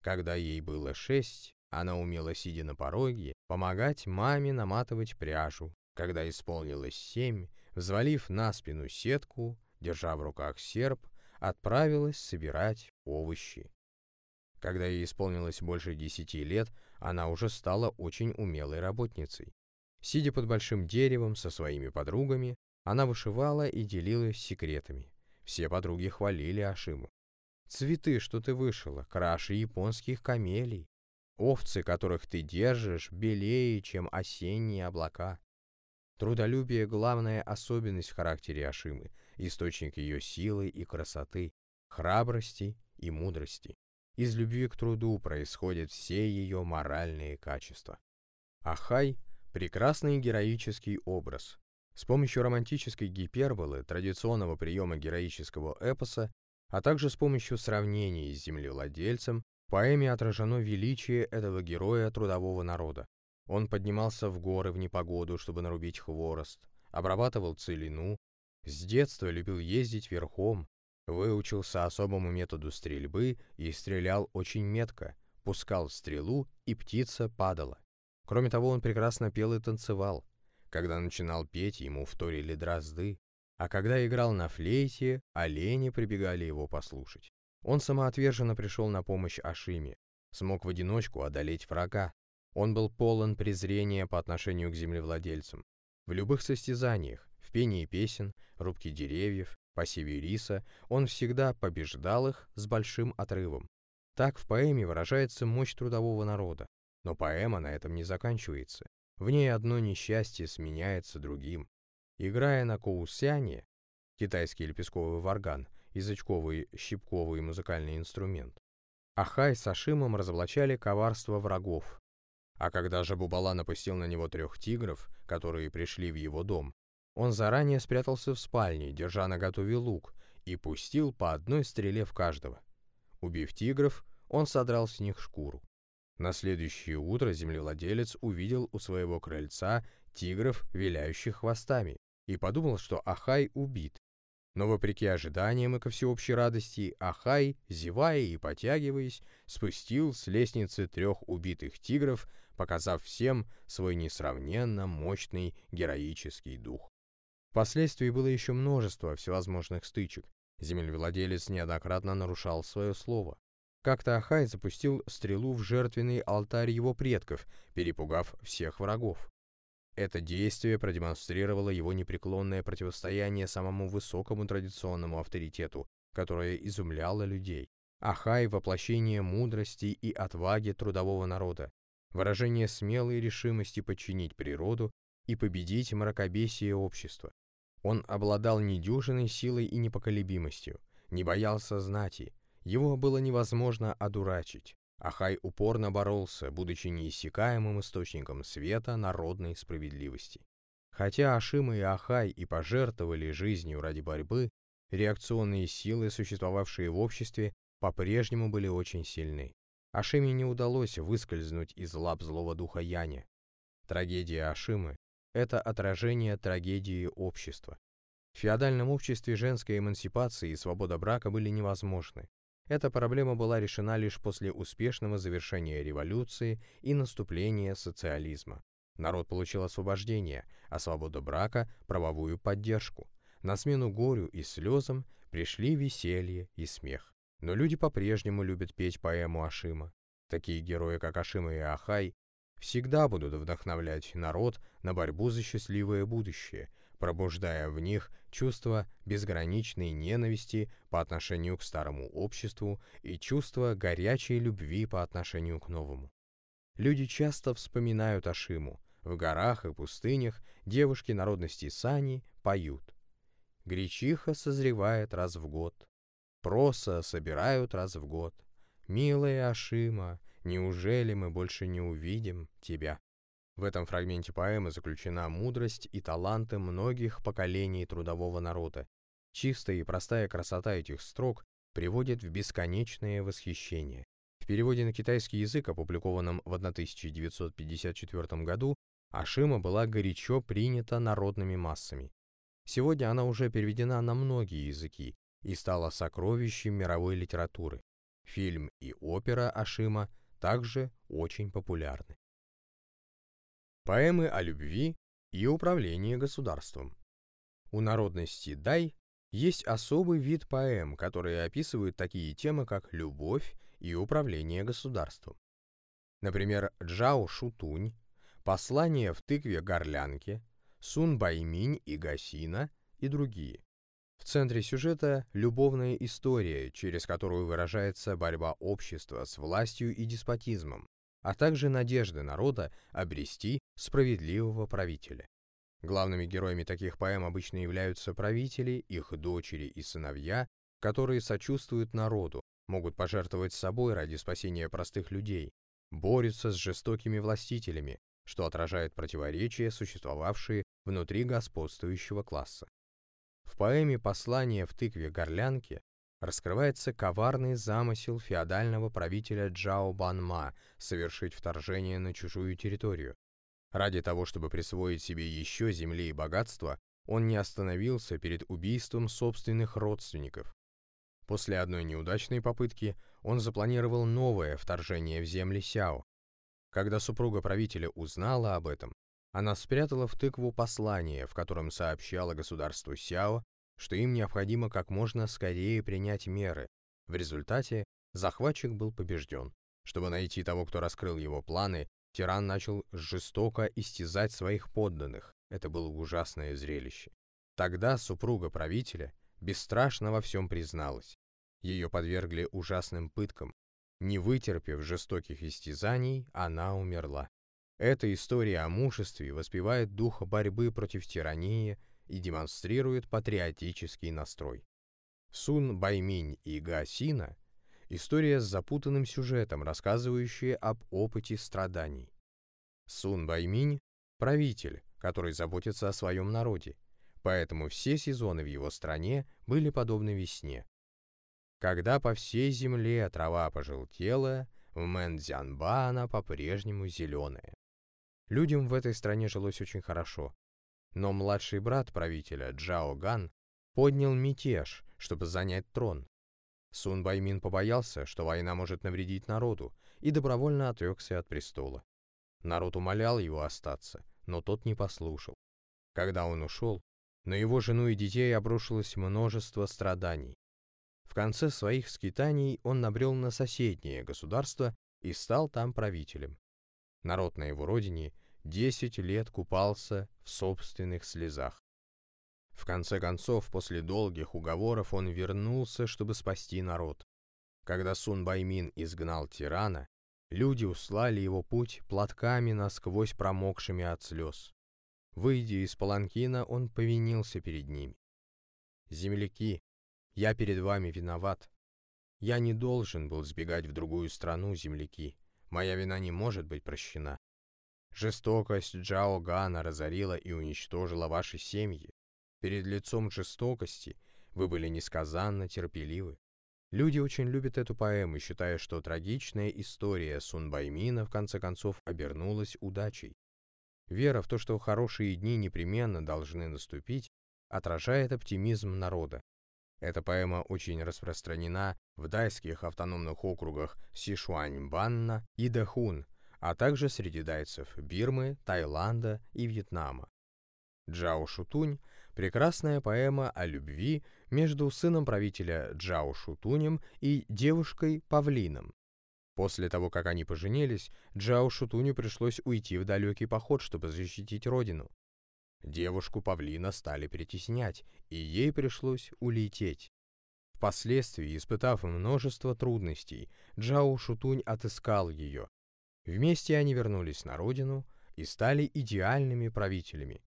Когда ей было шесть, она умела, сидя на пороге, помогать маме наматывать пряжу. Когда исполнилось семь, взвалив на спину сетку, держа в руках серп, отправилась собирать овощи. Когда ей исполнилось больше десяти лет, она уже стала очень умелой работницей. Сидя под большим деревом со своими подругами, она вышивала и делилась секретами. Все подруги хвалили Ашиму. «Цветы, что ты вышила, краше японских камелий. Овцы, которых ты держишь, белее, чем осенние облака». Трудолюбие — главная особенность в характере Ашимы, источник ее силы и красоты, храбрости и мудрости. Из любви к труду происходят все ее моральные качества. Ахай – прекрасный героический образ. С помощью романтической гиперболы, традиционного приема героического эпоса, а также с помощью сравнений с землевладельцем, в поэме отражено величие этого героя трудового народа. Он поднимался в горы в непогоду, чтобы нарубить хворост, обрабатывал целину, с детства любил ездить верхом, выучился особому методу стрельбы и стрелял очень метко, пускал стрелу, и птица падала. Кроме того, он прекрасно пел и танцевал. Когда начинал петь, ему вторили дрозды, а когда играл на флейте, олени прибегали его послушать. Он самоотверженно пришел на помощь Ашиме, смог в одиночку одолеть врага. Он был полон презрения по отношению к землевладельцам. В любых состязаниях, в пении песен, рубке деревьев, посеве риса он всегда побеждал их с большим отрывом. Так в поэме выражается мощь трудового народа. Но поэма на этом не заканчивается. В ней одно несчастье сменяется другим. Играя на коусяне, китайский лепестковый варган, язычковый щипковый музыкальный инструмент, Ахай с Ашимом разоблачали коварство врагов. А когда же Бубала напустил на него трех тигров, которые пришли в его дом, он заранее спрятался в спальне, держа на готове лук, и пустил по одной стреле в каждого. Убив тигров, он содрал с них шкуру. На следующее утро землевладелец увидел у своего крыльца тигров, виляющих хвостами, и подумал, что Ахай убит. Но вопреки ожиданиям и ко всеобщей радости, Ахай, зевая и потягиваясь, спустил с лестницы трех убитых тигров, показав всем свой несравненно мощный героический дух. Впоследствии было еще множество всевозможных стычек. Землевладелец неоднократно нарушал свое слово. Как-то Ахай запустил стрелу в жертвенный алтарь его предков, перепугав всех врагов. Это действие продемонстрировало его непреклонное противостояние самому высокому традиционному авторитету, которое изумляло людей. Ахай — воплощение мудрости и отваги трудового народа, выражение смелой решимости подчинить природу и победить мракобесие общества. Он обладал недюжиной силой и непоколебимостью, не боялся знати, его было невозможно одурачить. Ахай упорно боролся, будучи неиссякаемым источником света народной справедливости. Хотя Ашима и Ахай и пожертвовали жизнью ради борьбы, реакционные силы, существовавшие в обществе, по-прежнему были очень сильны. Ашиме не удалось выскользнуть из лап злого духа Яня. Трагедия Ашимы — это отражение трагедии общества. В феодальном обществе женская эмансипация и свобода брака были невозможны. Эта проблема была решена лишь после успешного завершения революции и наступления социализма. Народ получил освобождение, а свобода брака – правовую поддержку. На смену горю и слезам пришли веселье и смех. Но люди по-прежнему любят петь поэму Ашима. Такие герои, как Ашима и Ахай, всегда будут вдохновлять народ на борьбу за счастливое будущее – пробуждая в них чувство безграничной ненависти по отношению к старому обществу и чувство горячей любви по отношению к новому. Люди часто вспоминают Ашиму. В горах и пустынях девушки народности Сани поют. Гречиха созревает раз в год, проса собирают раз в год. Милая Ашима, неужели мы больше не увидим тебя? В этом фрагменте поэмы заключена мудрость и таланты многих поколений трудового народа. Чистая и простая красота этих строк приводит в бесконечное восхищение. В переводе на китайский язык, опубликованном в 1954 году, Ашима была горячо принята народными массами. Сегодня она уже переведена на многие языки и стала сокровищем мировой литературы. Фильм и опера Ашима также очень популярны. Поэмы о любви и управлении государством. У народности Дай есть особый вид поэм, которые описывают такие темы, как любовь и управление государством. Например, Джао Шутунь, Послание в тыкве горлянки, Сун Байминь и Гасина и другие. В центре сюжета любовная история, через которую выражается борьба общества с властью и деспотизмом, а также надежды народа обрести справедливого правителя. Главными героями таких поэм обычно являются правители, их дочери и сыновья, которые сочувствуют народу, могут пожертвовать собой ради спасения простых людей, борются с жестокими властителями, что отражает противоречия, существовавшие внутри господствующего класса. В поэме «Послание в тыкве горлянки» раскрывается коварный замысел феодального правителя Джао Банма совершить вторжение на чужую территорию. Ради того, чтобы присвоить себе еще земли и богатства, он не остановился перед убийством собственных родственников. После одной неудачной попытки он запланировал новое вторжение в земли Сяо. Когда супруга правителя узнала об этом, она спрятала в тыкву послание, в котором сообщала государству Сяо что им необходимо как можно скорее принять меры. В результате захватчик был побежден. Чтобы найти того, кто раскрыл его планы, тиран начал жестоко истязать своих подданных. Это было ужасное зрелище. Тогда супруга правителя бесстрашно во всем призналась. Ее подвергли ужасным пыткам. Не вытерпев жестоких истязаний, она умерла. Эта история о мужестве воспевает дух борьбы против тирании и демонстрирует патриотический настрой. Сун Байминь и Га Сина История с запутанным сюжетом, рассказывающая об опыте страданий. Сун Байминь – правитель, который заботится о своем народе, поэтому все сезоны в его стране были подобны весне. Когда по всей земле трава пожелтела, в Мэнцзянба она по-прежнему зеленая. Людям в этой стране жилось очень хорошо. Но младший брат правителя, Джао Ган, поднял мятеж, чтобы занять трон. Сун Баймин побоялся, что война может навредить народу, и добровольно отрекся от престола. Народ умолял его остаться, но тот не послушал. Когда он ушел, на его жену и детей обрушилось множество страданий. В конце своих скитаний он набрел на соседнее государство и стал там правителем. Народ на его родине десять лет купался в собственных слезах. В конце концов, после долгих уговоров он вернулся, чтобы спасти народ. Когда Сун Баймин изгнал тирана, люди услали его путь платками насквозь промокшими от слез. Выйдя из паланкина, он повинился перед ними. «Земляки, я перед вами виноват. Я не должен был сбегать в другую страну, земляки. Моя вина не может быть прощена. Жестокость Джао Гана разорила и уничтожила ваши семьи. Перед лицом жестокости вы были несказанно терпеливы. Люди очень любят эту поэму, считая, что трагичная история Сунбаймина в конце концов обернулась удачей. Вера в то, что хорошие дни непременно должны наступить, отражает оптимизм народа. Эта поэма очень распространена в дайских автономных округах Сишуань-Банна и Дахун, а также среди дайцев Бирмы, Таиланда и Вьетнама. Джао Шутунь – прекрасная поэма о любви между сыном правителя Джао Шутунем и девушкой-павлином. После того, как они поженились, Джао Шутуню пришлось уйти в далекий поход, чтобы защитить родину. Девушку павлина стали притеснять, и ей пришлось улететь. Впоследствии, испытав множество трудностей, Джао Шутунь отыскал ее. Вместе они вернулись на родину и стали идеальными правителями.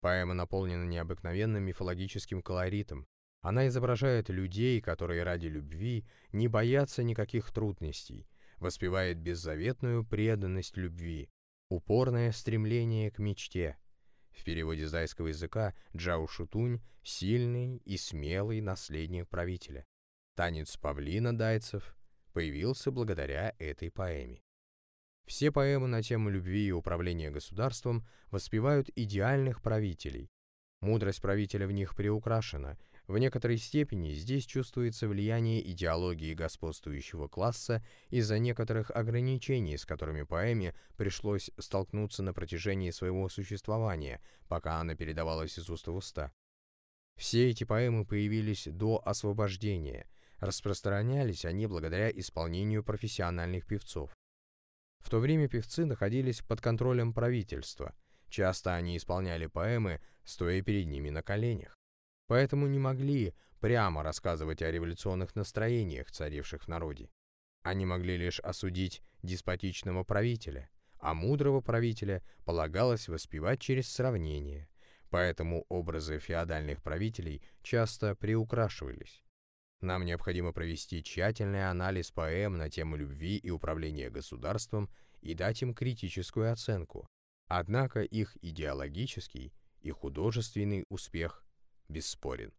Поэма наполнена необыкновенным мифологическим колоритом. Она изображает людей, которые ради любви не боятся никаких трудностей, воспевает беззаветную преданность любви, упорное стремление к мечте. В переводе с дайского языка Джао Шутунь – сильный и смелый наследник правителя. Танец павлина дайцев появился благодаря этой поэме. Все поэмы на тему любви и управления государством воспевают идеальных правителей. Мудрость правителя в них приукрашена. В некоторой степени здесь чувствуется влияние идеологии господствующего класса из-за некоторых ограничений, с которыми поэме пришлось столкнуться на протяжении своего существования, пока она передавалась из уст в уста. Все эти поэмы появились до освобождения. Распространялись они благодаря исполнению профессиональных певцов. В то время певцы находились под контролем правительства. Часто они исполняли поэмы, стоя перед ними на коленях. Поэтому не могли прямо рассказывать о революционных настроениях, царивших в народе. Они могли лишь осудить деспотичного правителя, а мудрого правителя полагалось воспевать через сравнение. Поэтому образы феодальных правителей часто приукрашивались. Нам необходимо провести тщательный анализ поэм на тему любви и управления государством и дать им критическую оценку. Однако их идеологический и художественный успех бесспорен.